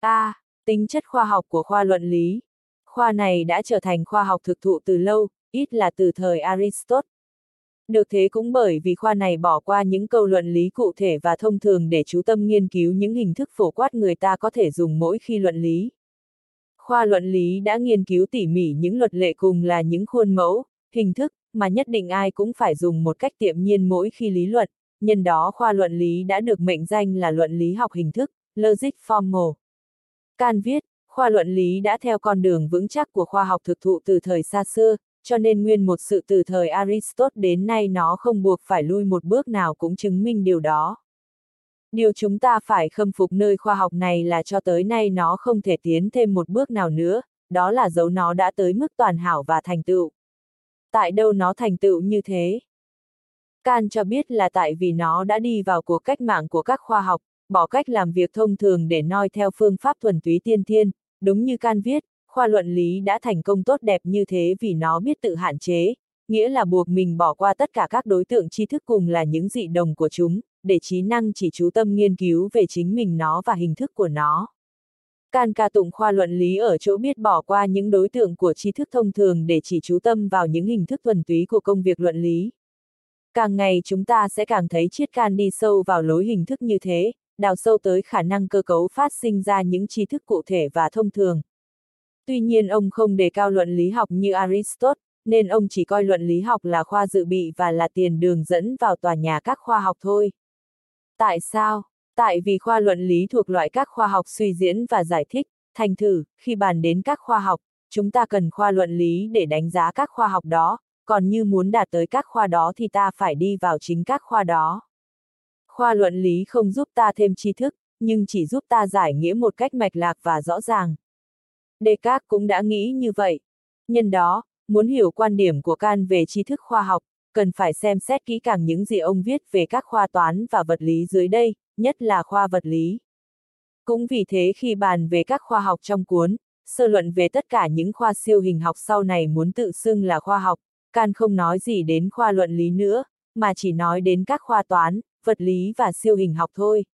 A, à, tính chất khoa học của khoa luận lý. Khoa này đã trở thành khoa học thực thụ từ lâu, ít là từ thời Aristotle. Được thế cũng bởi vì khoa này bỏ qua những câu luận lý cụ thể và thông thường để chú tâm nghiên cứu những hình thức phổ quát người ta có thể dùng mỗi khi luận lý. Khoa luận lý đã nghiên cứu tỉ mỉ những luật lệ cùng là những khuôn mẫu, hình thức, mà nhất định ai cũng phải dùng một cách tiệm nhiên mỗi khi lý luận, nhân đó khoa luận lý đã được mệnh danh là luận lý học hình thức, logic formal. Can viết, khoa luận lý đã theo con đường vững chắc của khoa học thực thụ từ thời xa xưa, cho nên nguyên một sự từ thời Aristotle đến nay nó không buộc phải lui một bước nào cũng chứng minh điều đó. Điều chúng ta phải khâm phục nơi khoa học này là cho tới nay nó không thể tiến thêm một bước nào nữa, đó là dấu nó đã tới mức toàn hảo và thành tựu. Tại đâu nó thành tựu như thế? Can cho biết là tại vì nó đã đi vào cuộc cách mạng của các khoa học, bỏ cách làm việc thông thường để noi theo phương pháp thuần túy tiên thiên, đúng như Can viết, khoa luận lý đã thành công tốt đẹp như thế vì nó biết tự hạn chế, nghĩa là buộc mình bỏ qua tất cả các đối tượng tri thức cùng là những dị đồng của chúng, để trí năng chỉ chú tâm nghiên cứu về chính mình nó và hình thức của nó. Can ca tụng khoa luận lý ở chỗ biết bỏ qua những đối tượng của tri thức thông thường để chỉ chú tâm vào những hình thức thuần túy của công việc luận lý. Càng ngày chúng ta sẽ càng thấy chiết can đi sâu vào lối hình thức như thế, đào sâu tới khả năng cơ cấu phát sinh ra những tri thức cụ thể và thông thường. Tuy nhiên ông không đề cao luận lý học như Aristotle, nên ông chỉ coi luận lý học là khoa dự bị và là tiền đường dẫn vào tòa nhà các khoa học thôi. Tại sao? Tại vì khoa luận lý thuộc loại các khoa học suy diễn và giải thích, thành thử, khi bàn đến các khoa học, chúng ta cần khoa luận lý để đánh giá các khoa học đó, còn như muốn đạt tới các khoa đó thì ta phải đi vào chính các khoa đó. Khoa luận lý không giúp ta thêm tri thức, nhưng chỉ giúp ta giải nghĩa một cách mạch lạc và rõ ràng. Descartes cũng đã nghĩ như vậy. Nhân đó, muốn hiểu quan điểm của Can về tri thức khoa học, cần phải xem xét kỹ càng những gì ông viết về các khoa toán và vật lý dưới đây, nhất là khoa vật lý. Cũng vì thế khi bàn về các khoa học trong cuốn, sơ luận về tất cả những khoa siêu hình học sau này muốn tự xưng là khoa học, Can không nói gì đến khoa luận lý nữa, mà chỉ nói đến các khoa toán, vật lý và siêu hình học thôi.